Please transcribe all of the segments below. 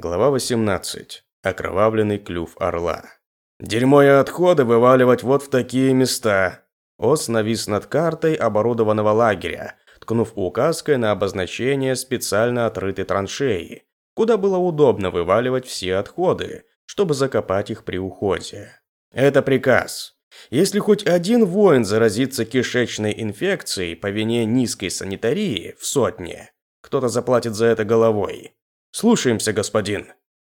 Глава 18. Окровавленный клюв орла. «Дерьмо и отходы вываливать вот в такие места!» Ос навис над картой оборудованного лагеря, ткнув указкой на обозначение специально отрытой траншеи, куда было удобно вываливать все отходы, чтобы закопать их при уходе. «Это приказ. Если хоть один воин заразится кишечной инфекцией по вине низкой санитарии в сотне, кто-то заплатит за это головой. Слушаемся, господин.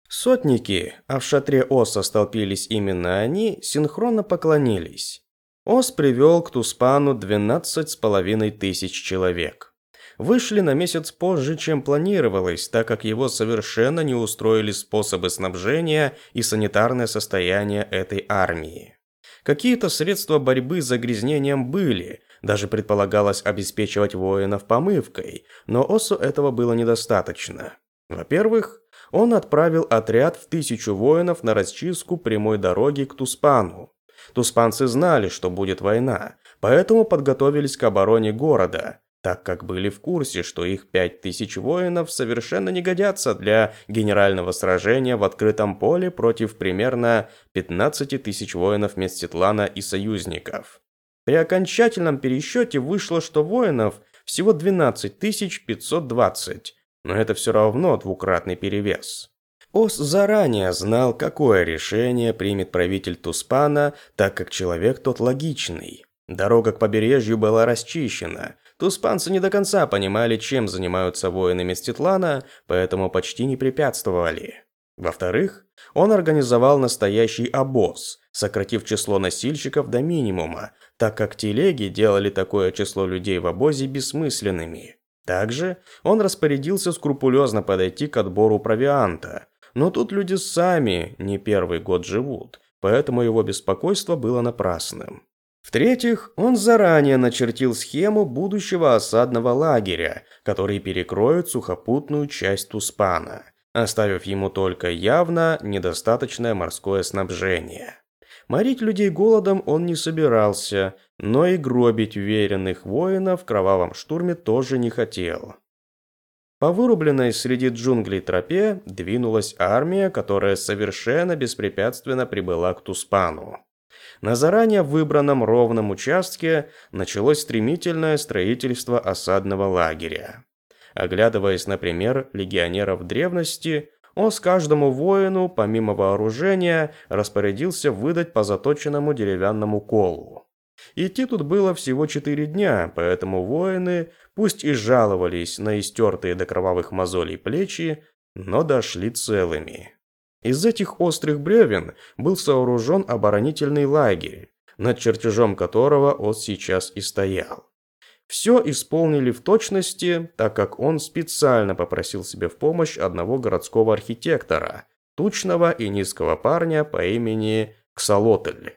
Сотники, а в шатре Оса столпились именно они, синхронно поклонились. Ос привел к Туспану двенадцать с половиной тысяч человек. Вышли на месяц позже, чем планировалось, так как его совершенно не устроили способы снабжения и санитарное состояние этой армии. Какие-то средства борьбы с загрязнением были, даже предполагалось обеспечивать воинов помывкой, но Осу этого было недостаточно. Во-первых, он отправил отряд в тысячу воинов на расчистку прямой дороги к Туспану. Туспанцы знали, что будет война, поэтому подготовились к обороне города, так как были в курсе, что их пять тысяч воинов совершенно не годятся для генерального сражения в открытом поле против примерно 15 тысяч воинов Местетлана и союзников. При окончательном пересчете вышло, что воинов всего 12 520, но это все равно двукратный перевес. Ос заранее знал, какое решение примет правитель Туспана, так как человек тот логичный. Дорога к побережью была расчищена. Туспанцы не до конца понимали, чем занимаются воины Меститлана, поэтому почти не препятствовали. Во-вторых, он организовал настоящий обоз, сократив число носильщиков до минимума, так как телеги делали такое число людей в обозе бессмысленными. Также он распорядился скрупулезно подойти к отбору провианта. Но тут люди сами не первый год живут, поэтому его беспокойство было напрасным. В-третьих, он заранее начертил схему будущего осадного лагеря, который перекроет сухопутную часть Туспана, оставив ему только явно недостаточное морское снабжение. Морить людей голодом он не собирался, но и гробить уверенных воинов в кровавом штурме тоже не хотел. По вырубленной среди джунглей тропе двинулась армия, которая совершенно беспрепятственно прибыла к Туспану. На заранее выбранном ровном участке началось стремительное строительство осадного лагеря. Оглядываясь, например, легионеров древности, он с каждому воину, помимо вооружения, распорядился выдать по заточенному деревянному колу. Идти тут было всего четыре дня, поэтому воины, пусть и жаловались на истертые до кровавых мозолей плечи, но дошли целыми. Из этих острых бревен был сооружен оборонительный лагерь, над чертежом которого он сейчас и стоял. Все исполнили в точности, так как он специально попросил себе в помощь одного городского архитектора, тучного и низкого парня по имени Ксалотль.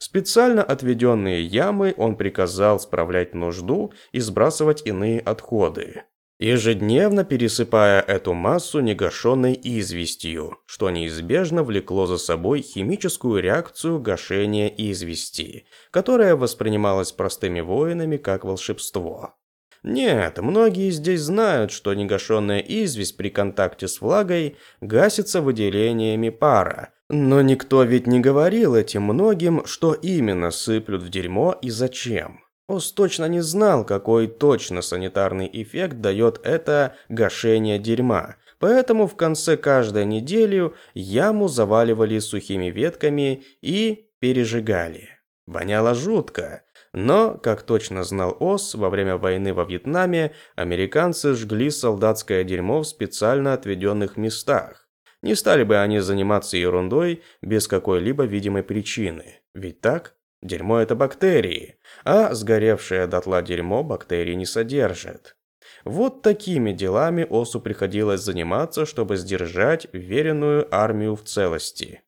Специально отведенные ямы он приказал справлять нужду и сбрасывать иные отходы ежедневно пересыпая эту массу негашенной известью, что неизбежно влекло за собой химическую реакцию гашения извести, которая воспринималась простыми воинами как волшебство. Нет, многие здесь знают, что негашенная известь при контакте с влагой гасится выделениями пара, но никто ведь не говорил этим многим, что именно сыплют в дерьмо и зачем. Ос точно не знал, какой точно санитарный эффект дает это гашение дерьма, поэтому в конце каждой недели яму заваливали сухими ветками и пережигали. Воняло жутко, но, как точно знал Ос, во время войны во Вьетнаме американцы жгли солдатское дерьмо в специально отведенных местах. Не стали бы они заниматься ерундой без какой-либо видимой причины. Ведь так? Дерьмо – это бактерии, а сгоревшее дотла дерьмо бактерий не содержит. Вот такими делами Осу приходилось заниматься, чтобы сдержать веренную армию в целости.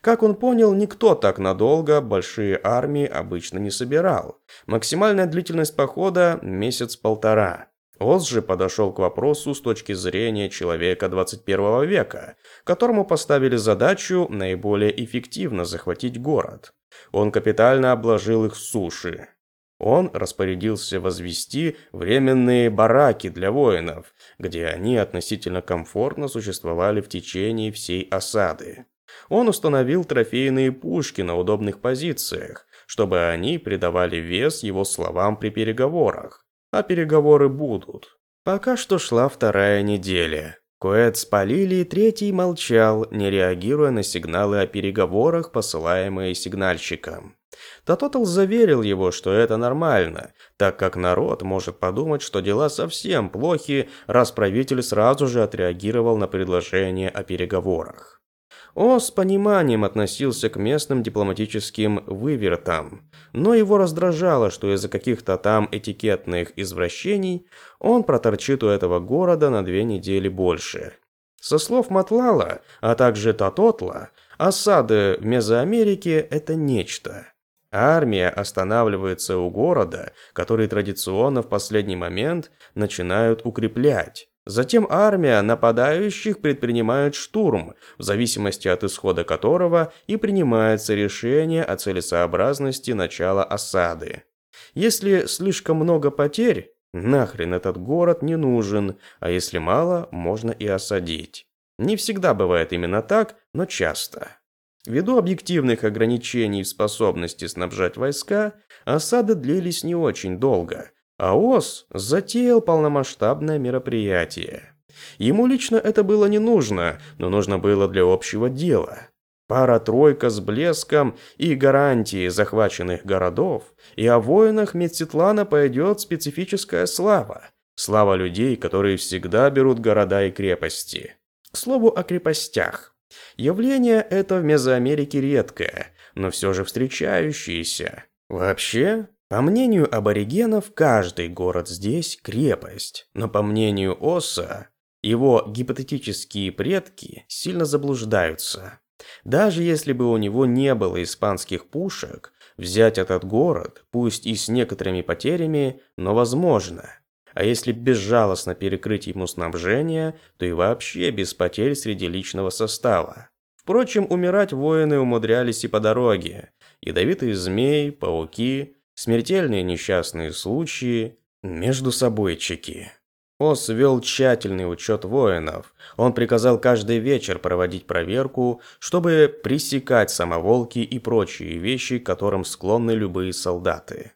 Как он понял, никто так надолго большие армии обычно не собирал. Максимальная длительность похода – месяц-полтора. Ос же подошел к вопросу с точки зрения человека 21 века, которому поставили задачу наиболее эффективно захватить город. Он капитально обложил их суши. Он распорядился возвести временные бараки для воинов, где они относительно комфортно существовали в течение всей осады. Он установил трофейные пушки на удобных позициях, чтобы они придавали вес его словам при переговорах. А переговоры будут. Пока что шла вторая неделя. Куэт спалили, и третий молчал, не реагируя на сигналы о переговорах, посылаемые сигнальщиком. Татотал заверил его, что это нормально, так как народ может подумать, что дела совсем плохи, раз правитель сразу же отреагировал на предложение о переговорах. О с пониманием относился к местным дипломатическим вывертам, но его раздражало, что из-за каких-то там этикетных извращений он проторчит у этого города на две недели больше. Со слов Матлала, а также Татотла, осады в Мезоамерике – это нечто. Армия останавливается у города, который традиционно в последний момент начинают укреплять. Затем армия нападающих предпринимает штурм, в зависимости от исхода которого и принимается решение о целесообразности начала осады. Если слишком много потерь, нахрен этот город не нужен, а если мало, можно и осадить. Не всегда бывает именно так, но часто. Ввиду объективных ограничений в способности снабжать войска, осады длились не очень долго – а ОС затеял полномасштабное мероприятие. Ему лично это было не нужно, но нужно было для общего дела. Пара-тройка с блеском и гарантией захваченных городов, и о воинах Медсетлана пойдет специфическая слава. Слава людей, которые всегда берут города и крепости. К слову о крепостях. Явление это в Мезоамерике редкое, но все же встречающееся. Вообще, по мнению аборигенов, каждый город здесь – крепость, но по мнению Оса, его гипотетические предки сильно заблуждаются. Даже если бы у него не было испанских пушек, взять этот город, пусть и с некоторыми потерями, но возможно. А если безжалостно перекрыть ему снабжение, то и вообще без потерь среди личного состава. Впрочем, умирать воины умудрялись и по дороге. Ядовитые змеи, пауки, смертельные несчастные случаи, между собойчики. Ос вел тщательный учет воинов. Он приказал каждый вечер проводить проверку, чтобы пресекать самоволки и прочие вещи, к которым склонны любые солдаты.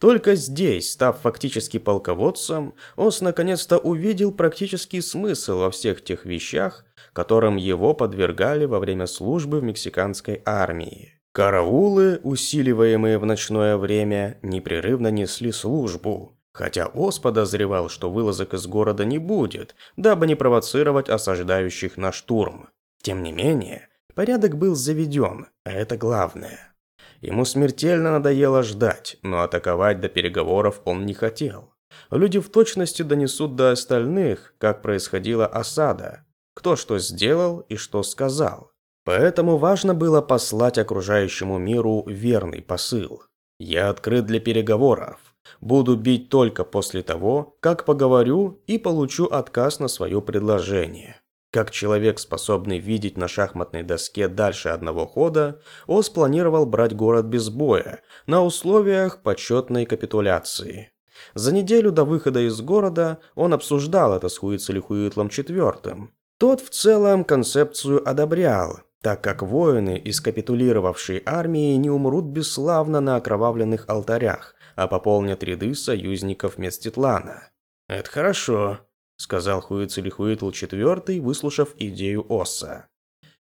Только здесь, став фактически полководцем, Ос наконец-то увидел практический смысл во всех тех вещах, которым его подвергали во время службы в мексиканской армии. Караулы, усиливаемые в ночное время, непрерывно несли службу, хотя Ос подозревал, что вылазок из города не будет, дабы не провоцировать осаждающих на штурм. Тем не менее, порядок был заведен, а это главное. Ему смертельно надоело ждать, но атаковать до переговоров он не хотел. Люди в точности донесут до остальных, как происходила осада, кто что сделал и что сказал. Поэтому важно было послать окружающему миру верный посыл. Я открыт для переговоров. Буду бить только после того, как поговорю и получу отказ на свое предложение. Как человек, способный видеть на шахматной доске дальше одного хода, он спланировал брать город без боя, на условиях почетной капитуляции. За неделю до выхода из города он обсуждал это с Хуицелихуитлом IV. Тот в целом концепцию одобрял, так как воины из капитулировавшей армии не умрут бесславно на окровавленных алтарях, а пополнят ряды союзников Меститлана. «Это хорошо», — сказал Хуицелихуитл IV, выслушав идею Осса.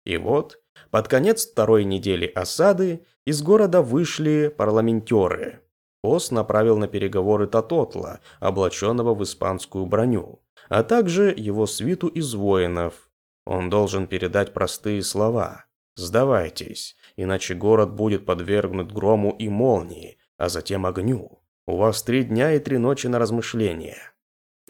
И вот, под конец второй недели осады, из города вышли парламентеры. Ос направил на переговоры Татотла, облаченного в испанскую броню, а также его свиту из воинов, он должен передать простые слова. «Сдавайтесь, иначе город будет подвергнут грому и молнии, а затем огню. У вас три дня и три ночи на размышление».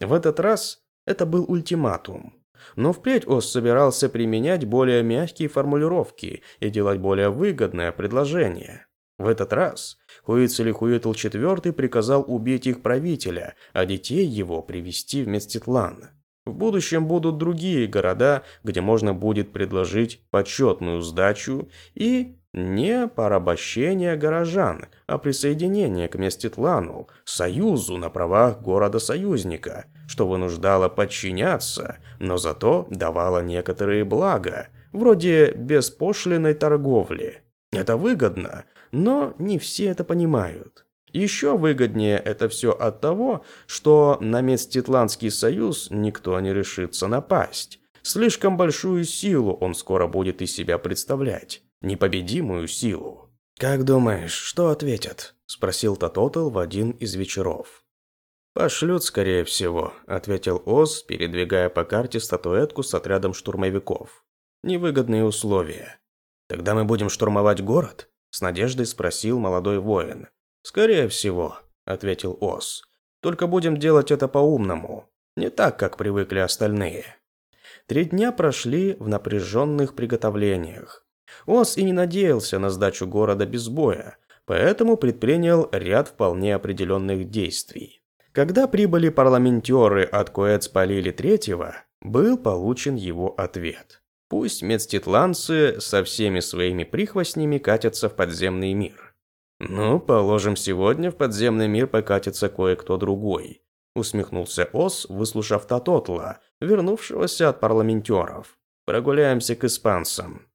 В этот раз это был ультиматум. Но впредь Ос собирался применять более мягкие формулировки и делать более выгодное предложение. В этот раз Хуицелихуитл IV приказал убить их правителя, а детей его привести в Меститлан. В будущем будут другие города, где можно будет предложить почетную сдачу и не порабощение горожан, а присоединение к Меститлану, союзу на правах города-союзника, что вынуждало подчиняться, но зато давало некоторые блага, вроде беспошлиной торговли. Это выгодно, но не все это понимают. Еще выгоднее это все от того, что на Меститландский союз никто не решится напасть. Слишком большую силу он скоро будет из себя представлять. Непобедимую силу. «Как думаешь, что ответят?» – спросил Тототл в один из вечеров. «Пошлют, скорее всего», – ответил Оз, передвигая по карте статуэтку с отрядом штурмовиков. «Невыгодные условия». «Тогда мы будем штурмовать город?» – с надеждой спросил молодой воин. «Скорее всего», – ответил Оз. «Только будем делать это по-умному. Не так, как привыкли остальные». Три дня прошли в напряженных приготовлениях. Оз и не надеялся на сдачу города без боя, поэтому предпринял ряд вполне определенных действий. Когда прибыли парламентеры от Куэцпалили третьего, был получен его ответ. Пусть медститланцы со всеми своими прихвостнями катятся в подземный мир. «Ну, положим, сегодня в подземный мир покатится кое-кто другой», усмехнулся Ос, выслушав Татотла, вернувшегося от парламентеров. «Прогуляемся к испанцам».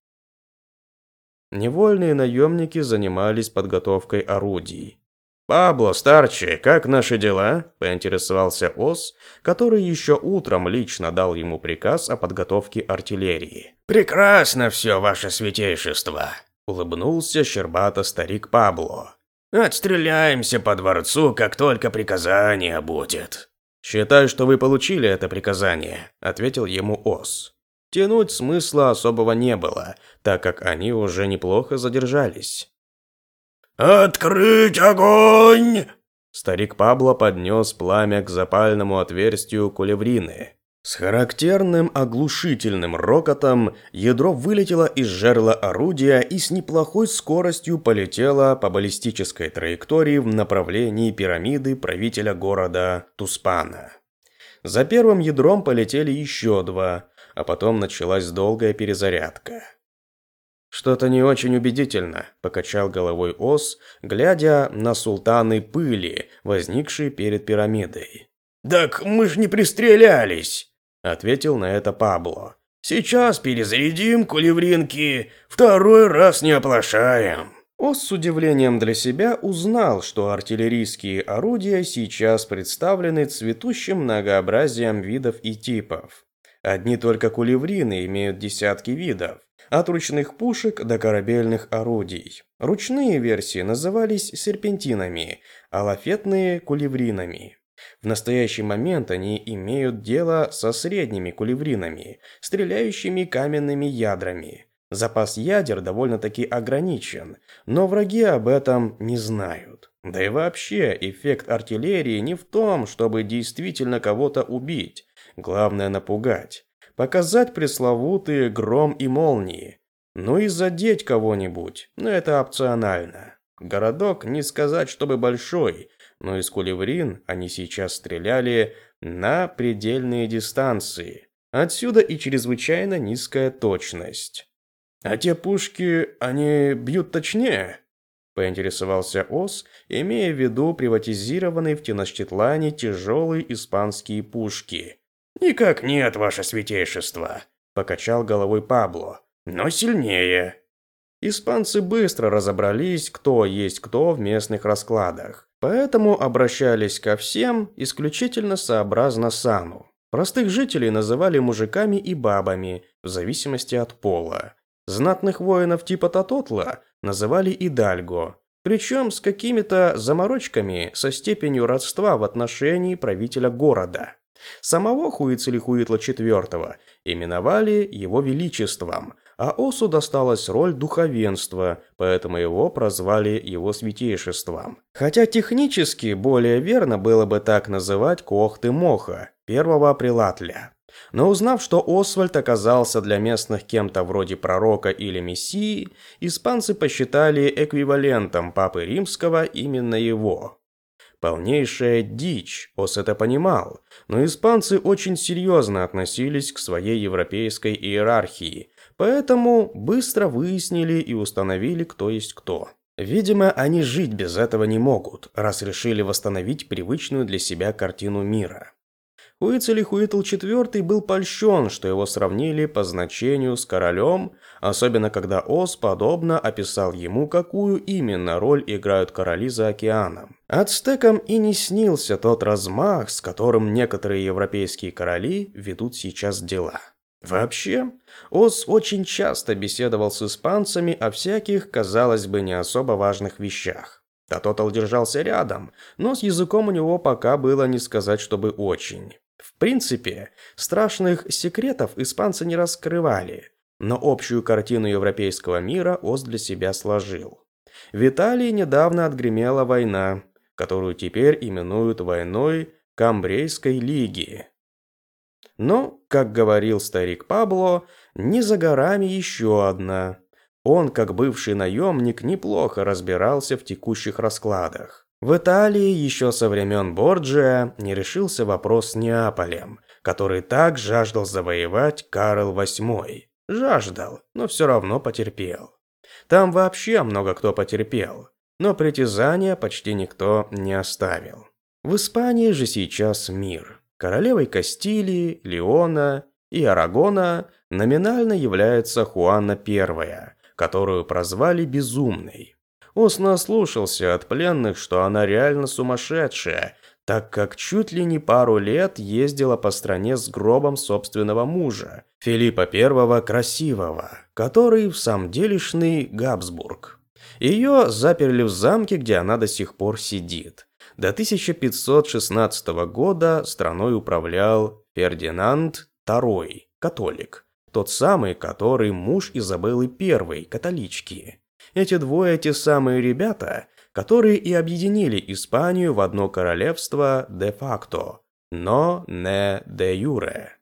Невольные наемники занимались подготовкой орудий. «Пабло, старче, как наши дела?» – поинтересовался Ос, который еще утром лично дал ему приказ о подготовке артиллерии. «Прекрасно все, ваше святейшество!» Улыбнулся щербато старик Пабло. «Отстреляемся по дворцу, как только приказание будет». «Считаю, что вы получили это приказание», – ответил ему Ос. Тянуть смысла особого не было, так как они уже неплохо задержались. «Открыть огонь!» Старик Пабло поднес пламя к запальному отверстию кулеврины. С характерным оглушительным рокотом ядро вылетело из жерла орудия и с неплохой скоростью полетело по баллистической траектории в направлении пирамиды правителя города Туспана. За первым ядром полетели еще два, а потом началась долгая перезарядка. «Что-то не очень убедительно», – покачал головой Ос, глядя на султаны пыли, возникшие перед пирамидой. «Так мы ж не пристрелялись!» Ответил на это Пабло. Сейчас перезарядим кулевринки, второй раз не оплошаем. Ос с удивлением для себя узнал, что артиллерийские орудия сейчас представлены цветущим многообразием видов и типов. Одни только кулеврины имеют десятки видов, от ручных пушек до корабельных орудий. Ручные версии назывались серпентинами, а лафетные – кулевринами. В настоящий момент они имеют дело со средними кулевринами, стреляющими каменными ядрами. Запас ядер довольно-таки ограничен, но враги об этом не знают. Да и вообще, эффект артиллерии не в том, чтобы действительно кого-то убить. Главное напугать. Показать пресловутые гром и молнии. Ну и задеть кого-нибудь, но это опционально. Городок не сказать, чтобы большой, но из кулеврин они сейчас стреляли на предельные дистанции. Отсюда и чрезвычайно низкая точность. «А те пушки, они бьют точнее?» поинтересовался Ос, имея в виду приватизированные в Теночтитлане тяжелые испанские пушки. «Никак нет, ваше святейшество», – покачал головой Пабло. «Но сильнее». Испанцы быстро разобрались, кто есть кто в местных раскладах. Поэтому обращались ко всем исключительно сообразно сану. Простых жителей называли мужиками и бабами, в зависимости от пола. Знатных воинов типа Татотла называли идальго, причем с какими-то заморочками со степенью родства в отношении правителя города. Самого Хуицелихуитла IV именовали его величеством, а Осу досталась роль духовенства, поэтому его прозвали его святейшеством. Хотя технически более верно было бы так называть Кохты Моха, первого прилатля. Но узнав, что Освальд оказался для местных кем-то вроде пророка или мессии, испанцы посчитали эквивалентом Папы Римского именно его. Полнейшая дичь, Ос это понимал, но испанцы очень серьезно относились к своей европейской иерархии, поэтому быстро выяснили и установили, кто есть кто. Видимо, они жить без этого не могут, раз решили восстановить привычную для себя картину мира. Уицелихуитл IV был польщен, что его сравнили по значению с королем, особенно когда Ос подобно описал ему, какую именно роль играют короли за океаном. Ацтекам и не снился тот размах, с которым некоторые европейские короли ведут сейчас дела. Вообще, Ос очень часто беседовал с испанцами о всяких, казалось бы, не особо важных вещах. Татотал держался рядом, но с языком у него пока было не сказать, чтобы очень. В принципе, страшных секретов испанцы не раскрывали, но общую картину европейского мира Оз для себя сложил. В Италии недавно отгремела война, которую теперь именуют войной Камбрейской лиги. Но, как говорил старик Пабло, не за горами еще одна. Он, как бывший наемник, неплохо разбирался в текущих раскладах. В Италии еще со времен Борджиа не решился вопрос с Неаполем, который так жаждал завоевать Карл VIII. Жаждал, но все равно потерпел. Там вообще много кто потерпел, но притязания почти никто не оставил. В Испании же сейчас мир. Королевой Кастилии, Леона и Арагона номинально является Хуана I, которую прозвали Безумной. Ос наслушался от пленных, что она реально сумасшедшая, так как чуть ли не пару лет ездила по стране с гробом собственного мужа, Филиппа I Красивого, который в самом делешный Габсбург. Ее заперли в замке, где она до сих пор сидит. До 1516 года страной управлял Фердинанд II, католик, тот самый, который муж Изабеллы I, католички. Эти двое те самые ребята, которые и объединили Испанию в одно королевство де-факто, но не де-юре.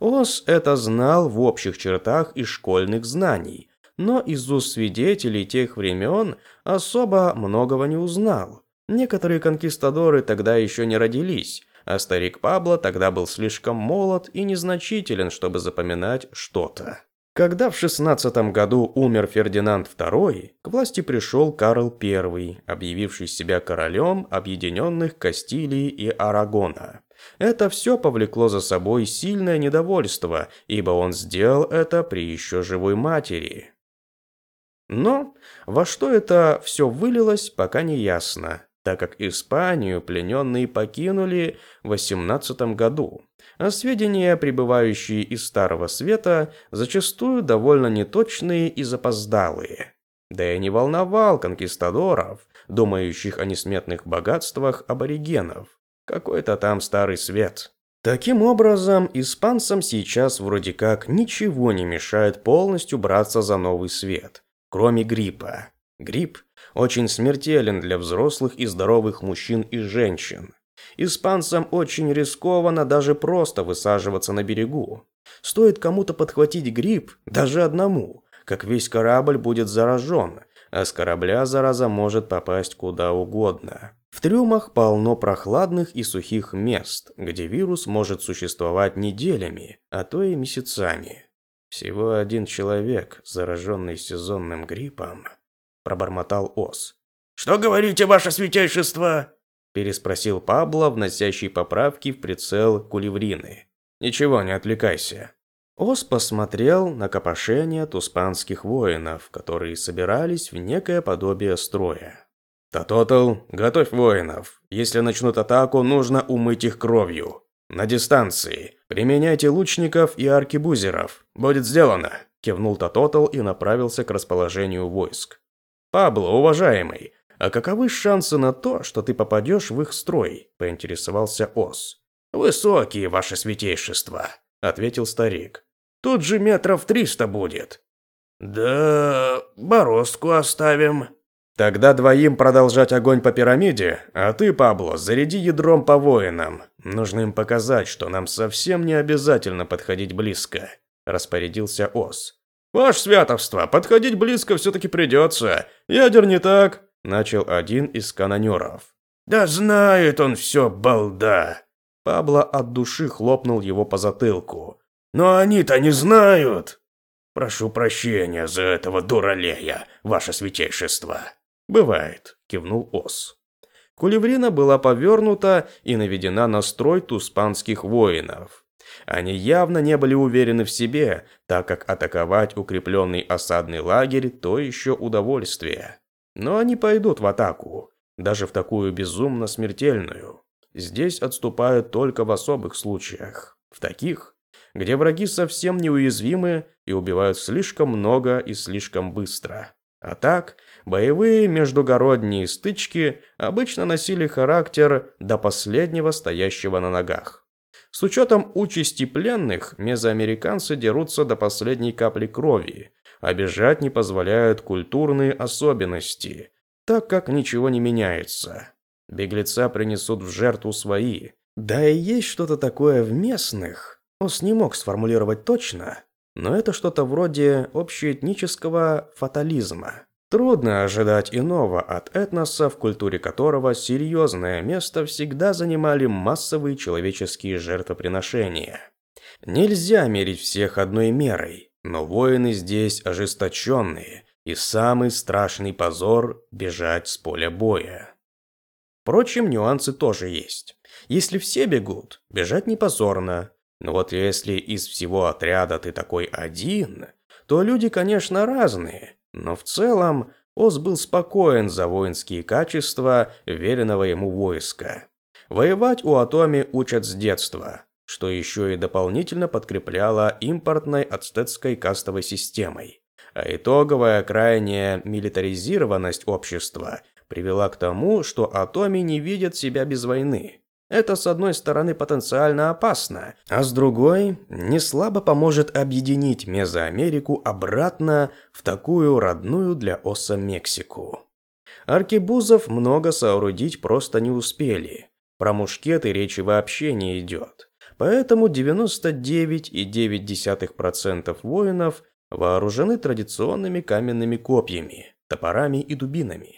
Ос это знал в общих чертах из школьных знаний, но из уст свидетелей тех времен особо многого не узнал. Некоторые конкистадоры тогда еще не родились, а старик Пабло тогда был слишком молод и незначителен, чтобы запоминать что-то. Когда в 16 году умер Фердинанд II, к власти пришел Карл I, объявивший себя королем объединенных Кастилии и Арагона. Это все повлекло за собой сильное недовольство, ибо он сделал это при еще живой матери. Но во что это все вылилось, пока не ясно, так как Испанию плененные покинули в 18 году а сведения, прибывающие из Старого Света, зачастую довольно неточные и запоздалые. Да и не волновал конкистадоров, думающих о несметных богатствах аборигенов. Какой-то там Старый Свет. Таким образом, испанцам сейчас вроде как ничего не мешает полностью браться за Новый Свет, кроме гриппа. Грипп очень смертелен для взрослых и здоровых мужчин и женщин. Испанцам очень рискованно даже просто высаживаться на берегу. Стоит кому-то подхватить грипп, даже одному, как весь корабль будет заражен, а с корабля зараза может попасть куда угодно. В трюмах полно прохладных и сухих мест, где вирус может существовать неделями, а то и месяцами. Всего один человек, зараженный сезонным гриппом, пробормотал Ос. «Что говорите, ваше святейшество?» переспросил Пабло, вносящий поправки в прицел кулеврины. «Ничего, не отвлекайся». Ос посмотрел на копошение туспанских воинов, которые собирались в некое подобие строя. «Татотал, готовь воинов. Если начнут атаку, нужно умыть их кровью. На дистанции. Применяйте лучников и аркебузеров. Будет сделано», – кивнул Татотал и направился к расположению войск. «Пабло, уважаемый, «А каковы шансы на то, что ты попадешь в их строй?» – поинтересовался Ос. «Высокие, ваше святейшество», – ответил старик. «Тут же метров триста будет». «Да, бороздку оставим». «Тогда двоим продолжать огонь по пирамиде, а ты, Пабло, заряди ядром по воинам. Нужно им показать, что нам совсем не обязательно подходить близко», – распорядился Ос. «Ваше святовство, подходить близко все-таки придется. Ядер не так, начал один из канонеров. «Да знает он все, балда!» Пабло от души хлопнул его по затылку. «Но они-то не знают!» «Прошу прощения за этого дуралея, ваше святейшество!» «Бывает», – кивнул Ос. Кулеврина была повернута и наведена на строй туспанских воинов. Они явно не были уверены в себе, так как атаковать укрепленный осадный лагерь – то еще удовольствие. Но они пойдут в атаку, даже в такую безумно смертельную. Здесь отступают только в особых случаях. В таких, где враги совсем неуязвимы и убивают слишком много и слишком быстро. А так, боевые междугородние стычки обычно носили характер до последнего стоящего на ногах. С учетом участи пленных, мезоамериканцы дерутся до последней капли крови, бежать не позволяют культурные особенности, так как ничего не меняется. Беглеца принесут в жертву свои. Да и есть что-то такое в местных. Ос не мог сформулировать точно, но это что-то вроде общеэтнического фатализма. Трудно ожидать иного от этноса, в культуре которого серьезное место всегда занимали массовые человеческие жертвоприношения. Нельзя мерить всех одной мерой, но воины здесь ожесточенные, и самый страшный позор – бежать с поля боя. Впрочем, нюансы тоже есть. Если все бегут, бежать не позорно. Но вот если из всего отряда ты такой один, то люди, конечно, разные. Но в целом Оз был спокоен за воинские качества веренного ему войска. Воевать у Атоми учат с детства, что еще и дополнительно подкрепляло импортной ацтетской кастовой системой. А итоговая крайняя милитаризированность общества привела к тому, что Атоми не видят себя без войны. Это, с одной стороны, потенциально опасно, а с другой, не слабо поможет объединить Мезоамерику обратно в такую родную для Оса Мексику. Аркебузов много соорудить просто не успели. Про мушкеты речи вообще не идет. Поэтому 99,9% воинов вооружены традиционными каменными копьями, топорами и дубинами.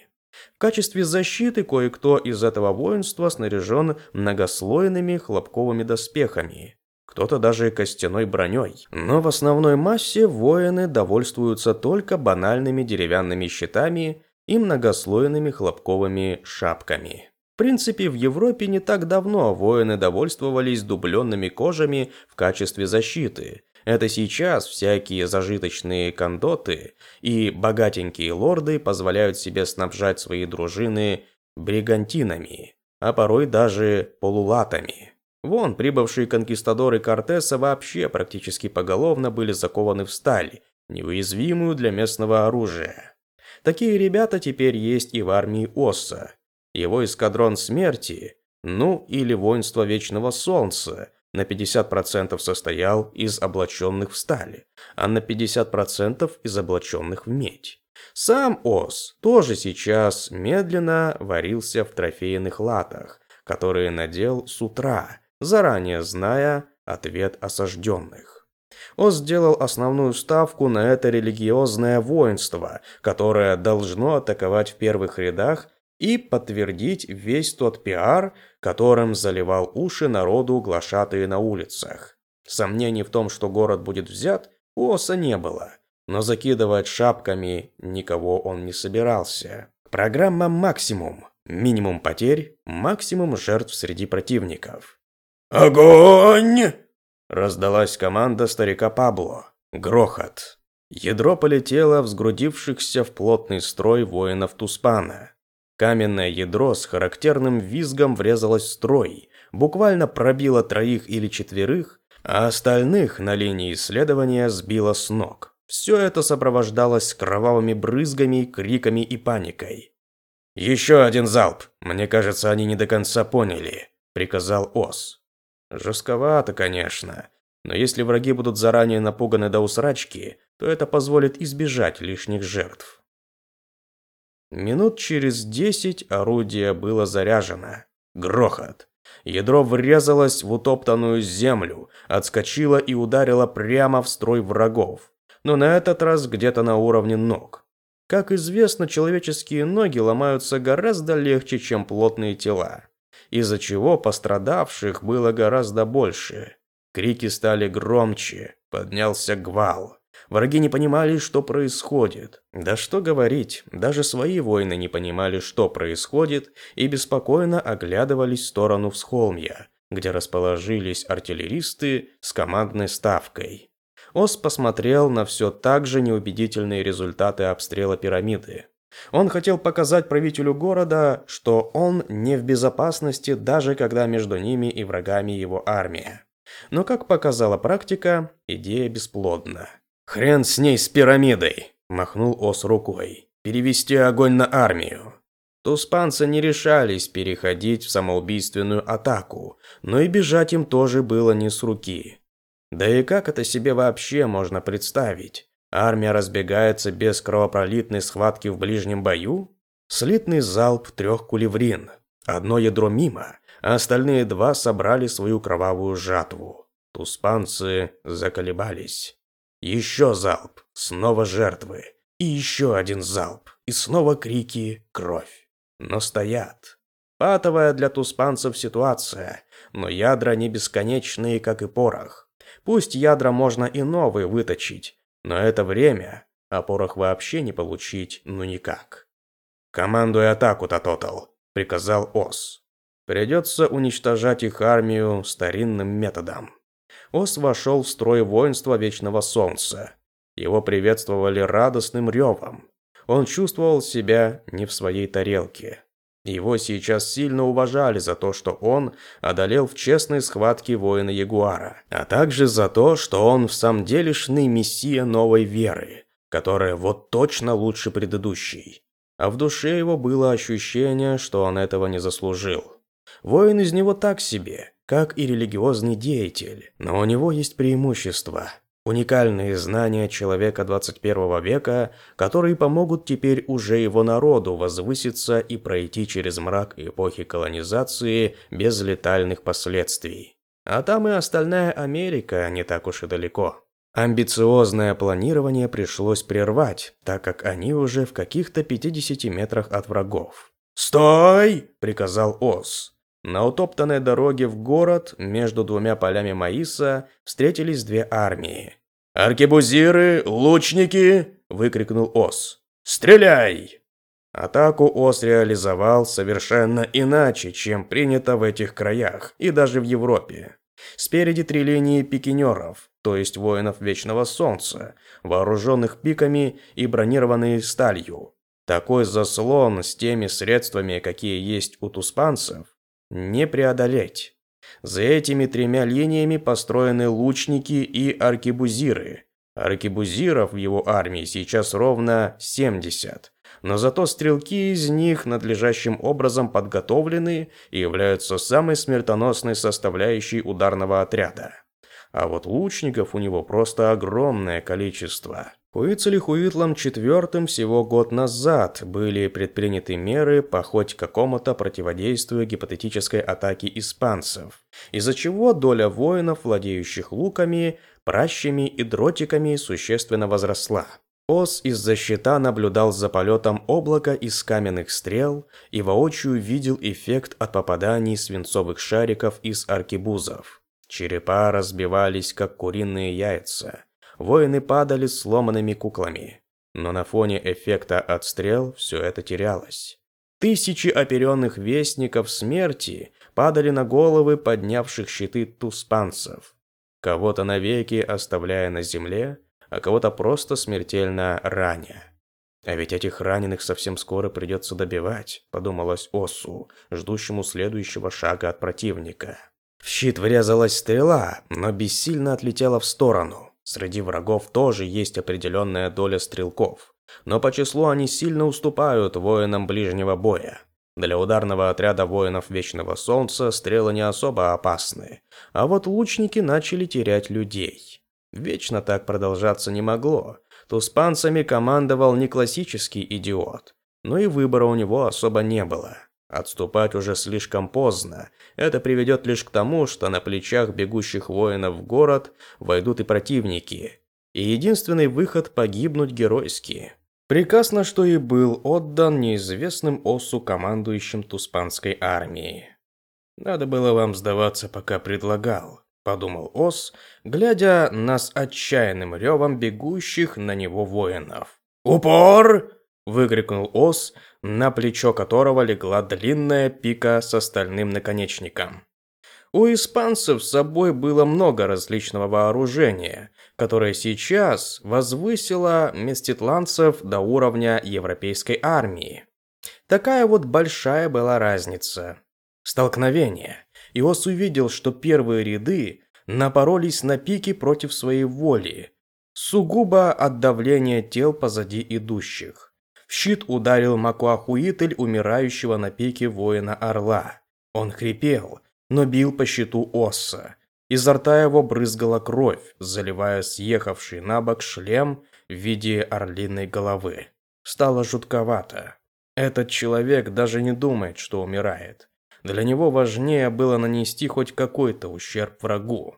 В качестве защиты кое-кто из этого воинства снаряжен многослойными хлопковыми доспехами, кто-то даже костяной броней. Но в основной массе воины довольствуются только банальными деревянными щитами и многослойными хлопковыми шапками. В принципе, в Европе не так давно воины довольствовались дубленными кожами в качестве защиты, это сейчас всякие зажиточные кондоты и богатенькие лорды позволяют себе снабжать свои дружины бригантинами, а порой даже полулатами. Вон, прибывшие конкистадоры Кортеса вообще практически поголовно были закованы в сталь, неуязвимую для местного оружия. Такие ребята теперь есть и в армии Осса. Его эскадрон смерти, ну или воинство Вечного Солнца – на 50% состоял из облаченных в стали, а на 50% из облаченных в медь. Сам Ос тоже сейчас медленно варился в трофейных латах, которые надел с утра, заранее зная ответ осажденных. Ос сделал основную ставку на это религиозное воинство, которое должно атаковать в первых рядах и подтвердить весь тот пиар, которым заливал уши народу глашатые на улицах. Сомнений в том, что город будет взят, у Оса не было, но закидывать шапками никого он не собирался. Программа «Максимум». Минимум потерь, максимум жертв среди противников. «Огонь!» Раздалась команда старика Пабло. Грохот. Ядро полетело в сгрудившихся в плотный строй воинов Туспана. Каменное ядро с характерным визгом врезалось в строй, буквально пробило троих или четверых, а остальных на линии исследования сбило с ног. Все это сопровождалось кровавыми брызгами, криками и паникой. «Еще один залп! Мне кажется, они не до конца поняли», – приказал Ос. Жестковато, конечно, но если враги будут заранее напуганы до усрачки, то это позволит избежать лишних жертв. Минут через десять орудие было заряжено. Грохот. Ядро врезалось в утоптанную землю, отскочило и ударило прямо в строй врагов. Но на этот раз где-то на уровне ног. Как известно, человеческие ноги ломаются гораздо легче, чем плотные тела, из-за чего пострадавших было гораздо больше. Крики стали громче, поднялся гвал. Враги не понимали, что происходит. Да что говорить, даже свои воины не понимали, что происходит, и беспокойно оглядывались в сторону всхолмья, где расположились артиллеристы с командной ставкой. Ос посмотрел на все так же неубедительные результаты обстрела пирамиды. Он хотел показать правителю города, что он не в безопасности, даже когда между ними и врагами его армия. Но, как показала практика, идея бесплодна. «Хрен с ней, с пирамидой!» – махнул Ос рукой. «Перевести огонь на армию!» Туспанцы не решались переходить в самоубийственную атаку, но и бежать им тоже было не с руки. Да и как это себе вообще можно представить? Армия разбегается без кровопролитной схватки в ближнем бою? Слитный залп трех кулеврин. Одно ядро мимо, а остальные два собрали свою кровавую жатву. Туспанцы заколебались. Еще залп, снова жертвы. И еще один залп, и снова крики «Кровь!». Но стоят. Патовая для туспанцев ситуация, но ядра не бесконечные, как и порох. Пусть ядра можно и новые выточить, но это время, а порох вообще не получить ну никак. «Командуй атаку, Татотал», — приказал Ос. Придется уничтожать их армию старинным методом. Ос вошел в строй воинства Вечного Солнца. Его приветствовали радостным ревом. Он чувствовал себя не в своей тарелке. Его сейчас сильно уважали за то, что он одолел в честной схватке воина Ягуара, а также за то, что он в самом делешный мессия новой веры, которая вот точно лучше предыдущей. А в душе его было ощущение, что он этого не заслужил. Воин из него так себе, как и религиозный деятель, но у него есть преимущество. Уникальные знания человека 21 века, которые помогут теперь уже его народу возвыситься и пройти через мрак эпохи колонизации без летальных последствий. А там и остальная Америка не так уж и далеко. Амбициозное планирование пришлось прервать, так как они уже в каких-то 50 метрах от врагов. «Стой!» – приказал Ос. На утоптанной дороге в город между двумя полями маиса встретились две армии. «Аркебузиры! Лучники!» – выкрикнул Ос. «Стреляй!» Атаку Ос реализовал совершенно иначе, чем принято в этих краях и даже в Европе. Спереди три линии пикинеров, то есть воинов Вечного Солнца, вооруженных пиками и бронированные сталью. Такой заслон с теми средствами, какие есть у туспанцев, не преодолеть. За этими тремя линиями построены лучники и аркебузиры. Аркебузиров в его армии сейчас ровно 70, но зато стрелки из них надлежащим образом подготовлены и являются самой смертоносной составляющей ударного отряда. А вот лучников у него просто огромное количество. Хуицелихуитлом IV всего год назад были предприняты меры по хоть какому-то противодействию гипотетической атаке испанцев, из-за чего доля воинов, владеющих луками, пращами и дротиками, существенно возросла. Ос из-за щита наблюдал за полетом облака из каменных стрел и воочию видел эффект от попаданий свинцовых шариков из аркебузов. Черепа разбивались, как куриные яйца – воины падали сломанными куклами. Но на фоне эффекта отстрел все это терялось. Тысячи оперенных вестников смерти падали на головы поднявших щиты туспанцев. Кого-то навеки оставляя на земле, а кого-то просто смертельно раня. А ведь этих раненых совсем скоро придется добивать, подумалось Осу, ждущему следующего шага от противника. В щит врезалась стрела, но бессильно отлетела в сторону. Среди врагов тоже есть определенная доля стрелков, но по числу они сильно уступают воинам ближнего боя. Для ударного отряда воинов Вечного Солнца стрелы не особо опасны, а вот лучники начали терять людей. Вечно так продолжаться не могло. Туспанцами командовал не классический идиот, но и выбора у него особо не было. Отступать уже слишком поздно. Это приведет лишь к тому, что на плечах бегущих воинов в город войдут и противники. И единственный выход – погибнуть геройски. Приказ на что и был отдан неизвестным Осу командующим Туспанской армией. «Надо было вам сдаваться, пока предлагал», – подумал Ос, глядя на с отчаянным ревом бегущих на него воинов. «Упор!» – выкрикнул Ос, на плечо которого легла длинная пика с остальным наконечником. У испанцев с собой было много различного вооружения, которое сейчас возвысило меститландцев до уровня европейской армии. Такая вот большая была разница. Столкновение. Иос увидел, что первые ряды напоролись на пики против своей воли, сугубо от давления тел позади идущих. В щит ударил Макуахуитль умирающего на пике воина Орла. Он хрипел, но бил по щиту Осса. Изо рта его брызгала кровь, заливая съехавший на бок шлем в виде орлиной головы. Стало жутковато. Этот человек даже не думает, что умирает. Для него важнее было нанести хоть какой-то ущерб врагу.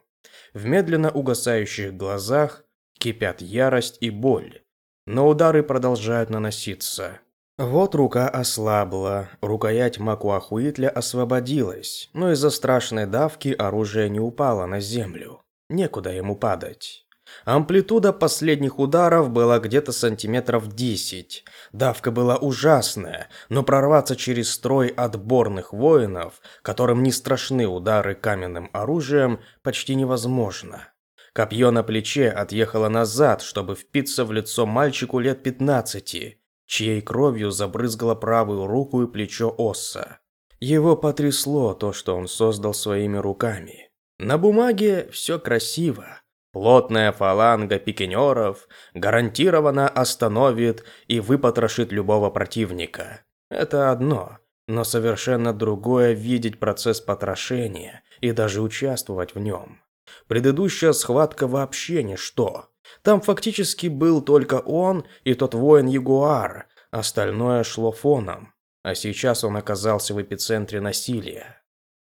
В медленно угасающих глазах кипят ярость и боль. Но удары продолжают наноситься. Вот рука ослабла, рукоять Макуахуитля освободилась, но из-за страшной давки оружие не упало на землю. Некуда ему падать. Амплитуда последних ударов была где-то сантиметров 10. Давка была ужасная, но прорваться через строй отборных воинов, которым не страшны удары каменным оружием, почти невозможно. Копье на плече отъехало назад, чтобы впиться в лицо мальчику лет 15, чьей кровью забрызгало правую руку и плечо Осса. Его потрясло то, что он создал своими руками. На бумаге все красиво, Плотная фаланга пикинеров гарантированно остановит и выпотрошит любого противника. Это одно, но совершенно другое видеть процесс потрошения и даже участвовать в нем. Предыдущая схватка вообще ничто. Там фактически был только он и тот воин-ягуар, остальное шло фоном. А сейчас он оказался в эпицентре насилия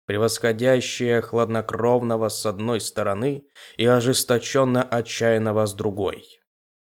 превосходящее хладнокровного с одной стороны и ожесточенно отчаянного с другой.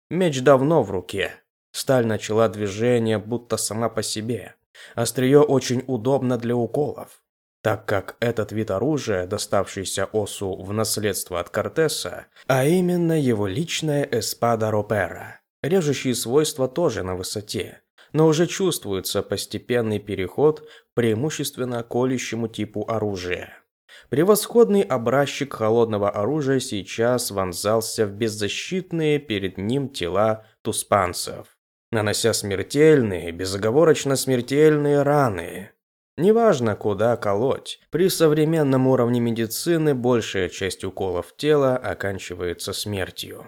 Меч давно в руке. Сталь начала движение будто сама по себе. Острие очень удобно для уколов, так как этот вид оружия, доставшийся Осу в наследство от Кортеса, а именно его личная эспада Ропера. Режущие свойства тоже на высоте, но уже чувствуется постепенный переход преимущественно колющему типу оружия. Превосходный образчик холодного оружия сейчас вонзался в беззащитные перед ним тела туспанцев, нанося смертельные, безоговорочно смертельные раны. Неважно, куда колоть, при современном уровне медицины большая часть уколов тела оканчивается смертью.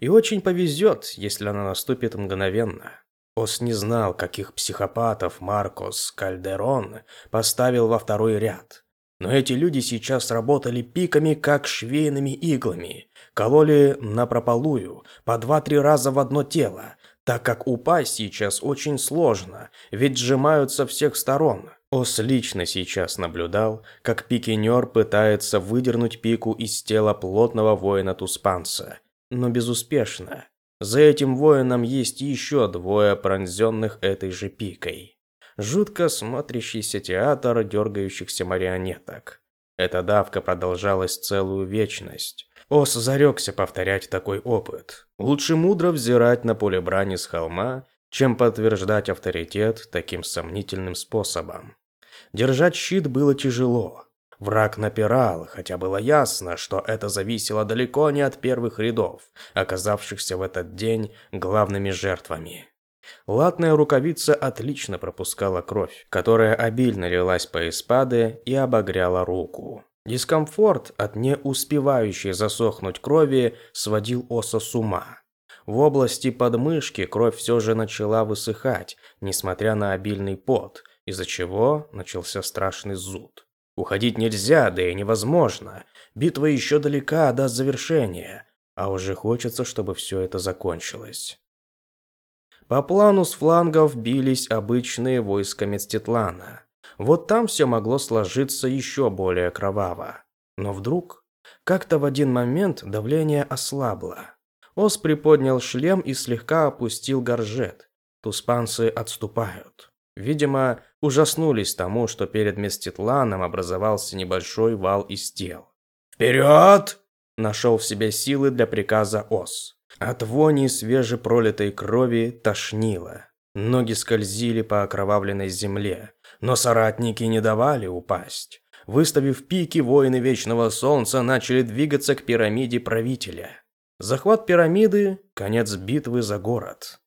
И очень повезет, если она наступит мгновенно. Ос не знал, каких психопатов Маркос Кальдерон поставил во второй ряд. Но эти люди сейчас работали пиками, как швейными иглами, кололи напропалую, по два-три раза в одно тело, так как упасть сейчас очень сложно, ведь сжимают со всех сторон. Ос лично сейчас наблюдал, как пикинер пытается выдернуть пику из тела плотного воина-туспанца, но безуспешно. За этим воином есть еще двое пронзенных этой же пикой. Жутко смотрящийся театр дергающихся марионеток. Эта давка продолжалась целую вечность. Ос зарекся повторять такой опыт. Лучше мудро взирать на поле брани с холма, чем подтверждать авторитет таким сомнительным способом. Держать щит было тяжело. Враг напирал, хотя было ясно, что это зависело далеко не от первых рядов, оказавшихся в этот день главными жертвами. Латная рукавица отлично пропускала кровь, которая обильно лилась по испаде и обогряла руку. Дискомфорт от не успевающей засохнуть крови сводил Оса с ума. В области подмышки кровь все же начала высыхать, несмотря на обильный пот, из-за чего начался страшный зуд. Уходить нельзя, да и невозможно. Битва еще далека до завершения, а уже хочется, чтобы все это закончилось. По плану с флангов бились обычные войска Мецтитлана. Вот там все могло сложиться еще более кроваво. Но вдруг, как-то в один момент давление ослабло. Ос приподнял шлем и слегка опустил горжет. Туспанцы отступают. Видимо, ужаснулись тому, что перед Меститланом образовался небольшой вал из тел. «Вперед!» – нашел в себе силы для приказа Ос. От вони свежепролитой крови тошнило. Ноги скользили по окровавленной земле, но соратники не давали упасть. Выставив пики, воины Вечного Солнца начали двигаться к пирамиде правителя. Захват пирамиды – конец битвы за город.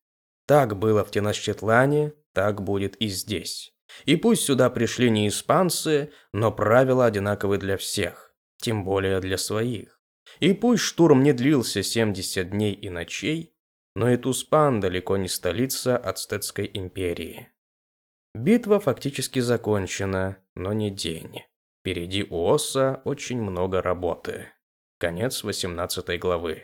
Так было в Теносчетлане, так будет и здесь. И пусть сюда пришли не испанцы, но правила одинаковы для всех, тем более для своих. И пусть штурм не длился 70 дней и ночей, но и Туспан далеко не столица Ацтетской империи. Битва фактически закончена, но не день. Впереди у Оса очень много работы. Конец 18 главы.